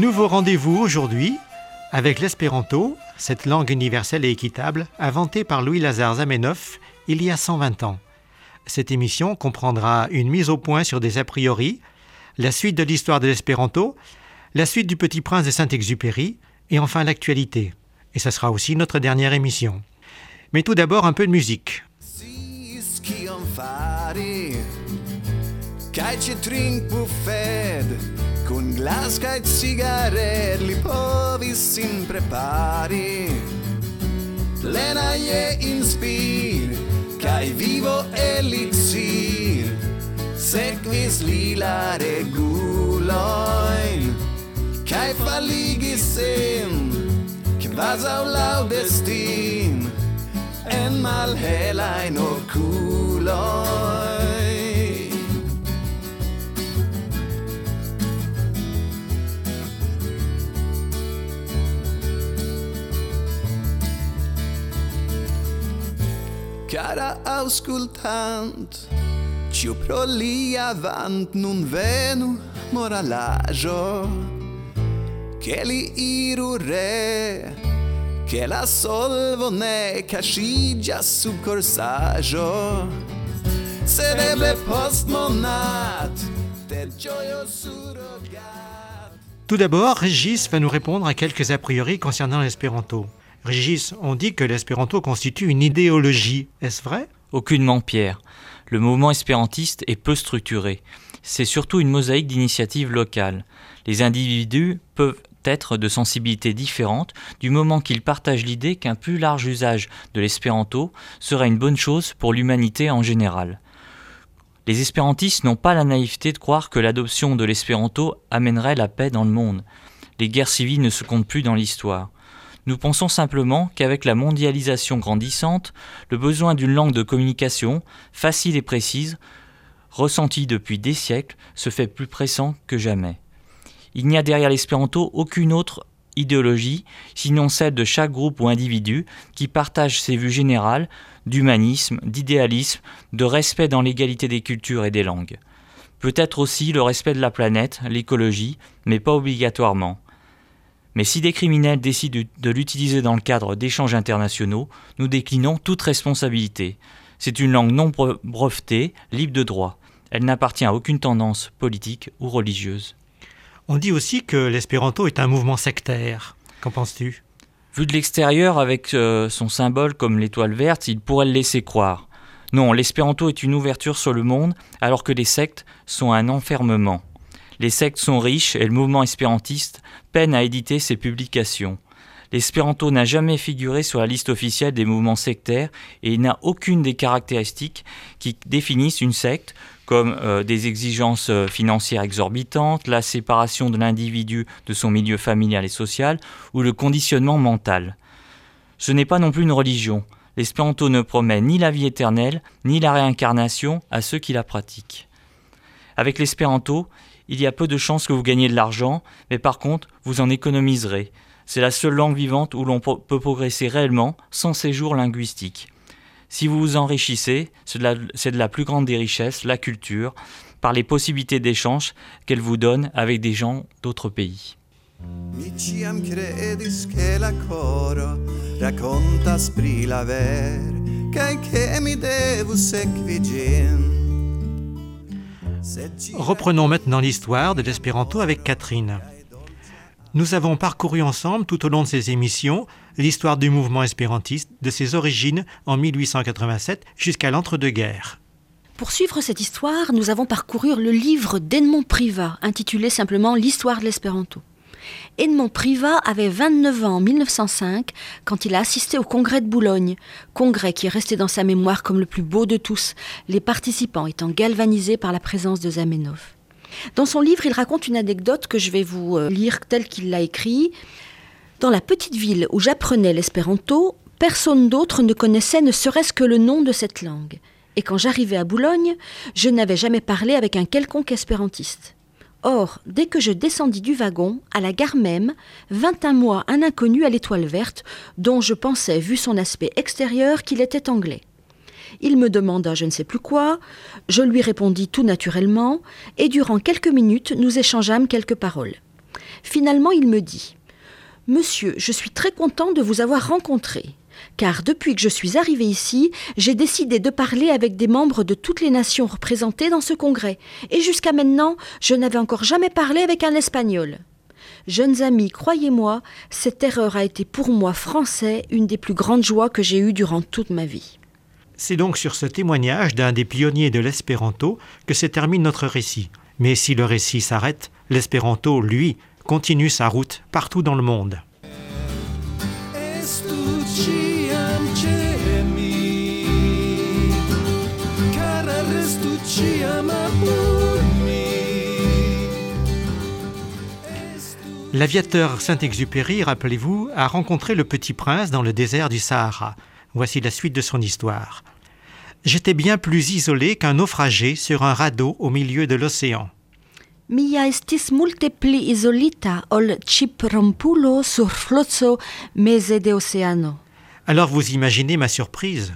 Nouveau rendez-vous aujourd'hui avec l'espéranto, cette langue universelle et équitable inventée par Louis-Lazare Zamenhof il y a 120 ans. Cette émission comprendra une mise au point sur des a priori, la suite de l'histoire de l'espéranto, la suite du Petit Prince de Saint-Exupéry et enfin l'actualité. Et ce sera aussi notre dernière émission. Mais tout d'abord un peu de musique. Kun glas kaj cigaret li povis sin prepari. Plena je inspir kaj vivo elixir. Sekvis li la reguloin kaj faligis sin Kvazaŭ laŭ destin en malhelajn okulojn Tout d'abord, Régis va nous répondre à quelques a priori concernant l'espéranto. Régis, on dit que l'espéranto constitue une idéologie. Est-ce vrai? Aucunement, Pierre. Le mouvement espérantiste est peu structuré. C'est surtout une mosaïque d'initiatives locales. Les individus peuvent être de sensibilités différentes du moment qu'ils partagent l'idée qu'un plus large usage de l'espéranto serait une bonne chose pour l'humanité en général. Les espérantistes n'ont pas la naïveté de croire que l'adoption de l'espéranto amènerait la paix dans le monde. Les guerres civiles ne se comptent plus dans l'histoire. Nous pensons simplement qu'avec la mondialisation grandissante, le besoin d'une langue de communication facile et précise, ressentie depuis des siècles, se fait plus pressant que jamais. Il n'y a derrière l'espéranto aucune autre idéologie, sinon celle de chaque groupe ou individu qui partage ses vues générales d'humanisme, d'idéalisme, de respect dans l'égalité des cultures et des langues. Peut-être aussi le respect de la planète, l'écologie, mais pas obligatoirement. Mais si des criminels décident de l'utiliser dans le cadre d'échanges internationaux, nous déclinons toute responsabilité. C'est une langue non brevetée, libre de droit. Elle n'appartient à aucune tendance politique ou religieuse. On dit aussi que l'espéranto est un mouvement sectaire. Qu'en penses-tu? Vu de l'extérieur, avec euh, son symbole comme l'étoile verte, il pourrait le laisser croire. Non, l'espéranto est une ouverture sur le monde, alors que les sectes sont un enfermement. Les sectes sont riches et le mouvement espérantiste peine à éditer ses publications. L'espéranto n'a jamais figuré sur la liste officielle des mouvements sectaires et il n'a aucune des caractéristiques qui définissent une secte, comme euh, des exigences euh, financières exorbitantes, la séparation de l'individu de son milieu familial et social ou le conditionnement mental. Ce n'est pas non plus une religion. L'espéranto ne promet ni la vie éternelle, ni la réincarnation à ceux qui la pratiquent. Avec l'espéranto, il y a peu de chances que vous gagniez de l'argent, mais par contre, vous en économiserez. C'est la seule langue vivante où l'on peut progresser réellement sans séjour linguistique. Si vous vous enrichissez, c'est de, la plus grande des richesses, la culture, par les possibilités d'échange qu'elle vous donne avec des gens d'autres pays. Reprenons maintenant l'histoire de l'espéranto avec Catherine. Nous avons parcouru ensemble, tout au long de ces émissions, l'histoire du mouvement espérantiste, de ses origines en 1887 jusqu'à l'entre-deux-guerres. Pour suivre cette histoire, nous avons parcouru le livre d'Edmond Privat, intitulé simplement L'histoire de l'espéranto. Edmond Privat avait 29 ans en 1905 quand il a assisté au congrès de Boulogne, congrès qui est resté dans sa mémoire comme le plus beau de tous, les participants étant galvanisés par la présence de Zamenhof. Dans son livre, il raconte une anecdote que je vais vous euh, lire telle qu'il l'a écrit. Dans la petite ville où j'apprenais l'espéranto, personne d'autre ne connaissait ne serait-ce que le nom de cette langue. Et quand j'arrivais à Boulogne, je n'avais jamais parlé avec un quelconque espérantiste. Or, dès que je descendis du wagon, à la gare même, vint un moi un inconnu à l'étoile verte, dont je pensais, vu son aspect extérieur, qu'il était anglais. Il me demanda je ne sais plus quoi, je lui répondis tout naturellement, et durant quelques minutes nous échangeâmes quelques paroles. Finalement, il me dit Monsieur, je suis très content de vous avoir rencontré, car depuis que je suis arrivé ici, j'ai décidé de parler avec des membres de toutes les nations représentées dans ce congrès, et jusqu'à maintenant, je n'avais encore jamais parlé avec un Espagnol. Jeunes amis, croyez-moi, cette erreur a été pour moi, français, une des plus grandes joies que j'ai eues durant toute ma vie. C'est donc sur ce témoignage d'un des pionniers de l'espéranto que se termine notre récit. Mais si le récit s'arrête, l'espéranto, lui, continue sa route partout dans le monde. L'aviateur Saint-Exupéry, rappelez-vous, a rencontré le petit prince dans le désert du Sahara. Voici la suite de son histoire. J'étais bien plus isolé qu'un naufragé sur un radeau au milieu de l'océan. Mia estis multe pli isolita ol ciprompulo sur flotso mese de oceano. Alors vous imaginez ma surprise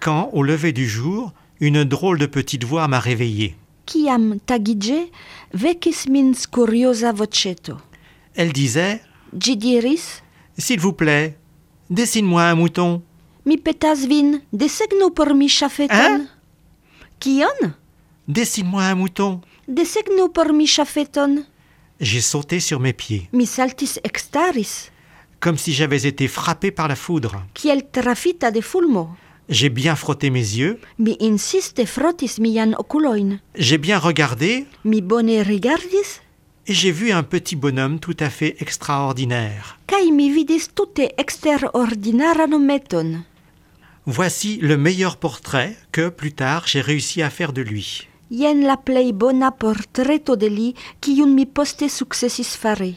quand, au lever du jour, une drôle de petite voix m'a réveillé. kiam tagige vecis min curiosa voceto. Elle disait S'il vous plaît, dessine-moi un mouton. mi petas vin, desegnu por mi ŝafeton. Hein? Kion? Dessine-moi un mouton. Desegnu por mi ŝafeton. J'ai sauté sur mes pieds, Mi saltis ekstaris, comme si j'avais été frappé par la foudre. kiel trafita de fulmo. J'ai bien frotté mes yeux, Mi insiste frotis mian okulojn. j'ai bien regardé, Mi bone rigardis, et j'ai vu un petit bonhomme tout à fait extraordinaire. kaj mi vidis tute eksterordinaran meton. Voici le meilleur portrait que, plus tard, j'ai réussi à faire de lui. Jen la plej bona portreto de li, kiun mi poste sukcesis fari.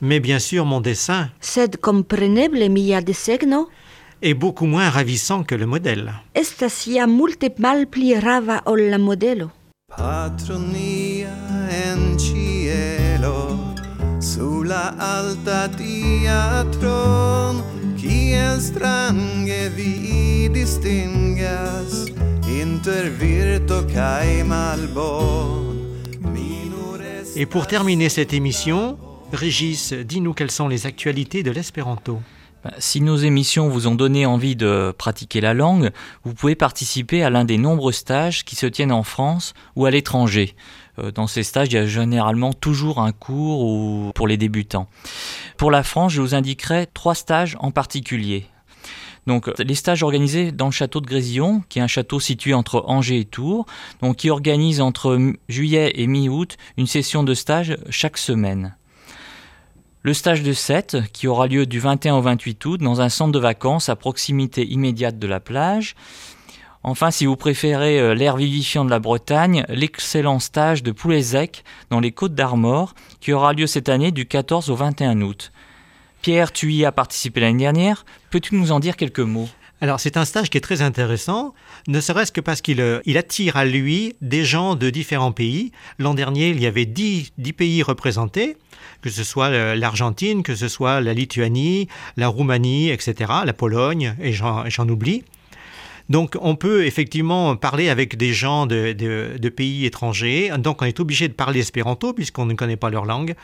Mais bien sûr, mon dessin Sed kompreneble mia desegno? est beaucoup moins ravissant que le modèle. estas ja multe malpli rava ol la modelo. Patronia en cielo Sulla alta teatron Kiel strange vi distingas Inter virto kai malbon Et pour terminer cette émission, Régis, dis-nous quelles sont les actualités de l'espéranto. Ben, Si nos émissions vous ont donné envie de pratiquer la langue, vous pouvez participer à l'un des nombreux stages qui se tiennent en France ou à l'étranger. Euh, Dans ces stages, il y a généralement toujours un cours ou pour les débutants. Pour la France, je vous indiquerai trois stages en particulier. Donc, les stages organisés dans le château de Grésillon, qui est un château situé entre Angers et Tours, donc qui organise entre juillet et mi-août une session de stage chaque semaine. Le stage de 7, qui aura lieu du 21 au 28 août dans un centre de vacances à proximité immédiate de la plage. Enfin, si vous préférez euh, l'air vivifiant de la Bretagne, l'excellent stage de Poulet-Zec dans les Côtes d'Armor, qui aura lieu cette année du 14 au 21 août. Pierre, tu y as participé l'année dernière. Peux-tu nous en dire quelques mots? Alors c'est un stage qui est très intéressant, ne serait-ce que parce qu'il euh, attire à lui des gens de différents pays. L'an dernier, il y avait 10, 10 pays représentés, que ce soit euh, l'Argentine, que ce soit la Lituanie, la Roumanie, etc., la Pologne, et j'en oublie. Donc on peut effectivement parler avec des gens de, pays étrangers. Donc on est obligé de parler espéranto puisqu'on ne connaît pas leur langue.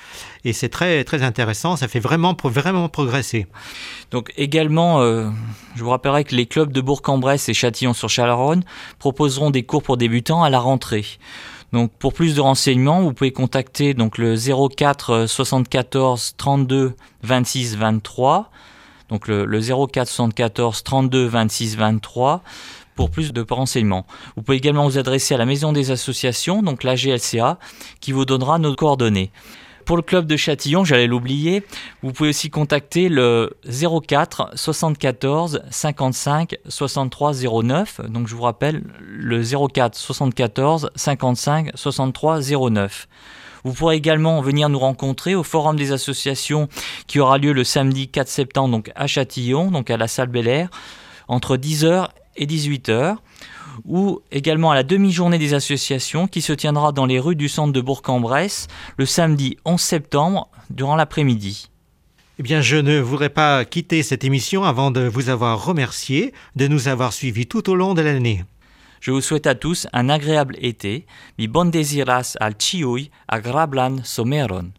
Et c'est très, très intéressant, ça fait vraiment, vraiment progresser. Donc également, euh, je vous rappellerai que les clubs de Bourg-en-Bresse et Châtillon-sur-Chalaronne proposeront des cours pour débutants à la rentrée. Donc pour plus de renseignements, vous pouvez contacter donc le 04 74 32 26 23. Donc le, le 04 74 32 26 23 pour plus de renseignements. Vous pouvez également vous adresser à la maison des associations, donc la GLCA, qui vous donnera nos coordonnées. Pour le club de Châtillon, j'allais l'oublier, vous pouvez aussi contacter le 04 74 55 63 09. Donc je vous rappelle le 04 74 55 63 09. Vous pourrez également venir nous rencontrer au Forum des associations qui aura lieu le samedi 4 septembre donc à Châtillon, donc à la salle Bel Air, entre 10h et 18h ou également à la demi-journée des associations qui se tiendra dans les rues du centre de Bourg-en-Bresse le samedi 11 septembre durant l'après-midi. Eh bien, je ne voudrais pas quitter cette émission avant de vous avoir remercié de nous avoir suivis tout au long de l'année. Je vous souhaite à tous un agréable été. Mi bon desiras al ciui agrablan someron.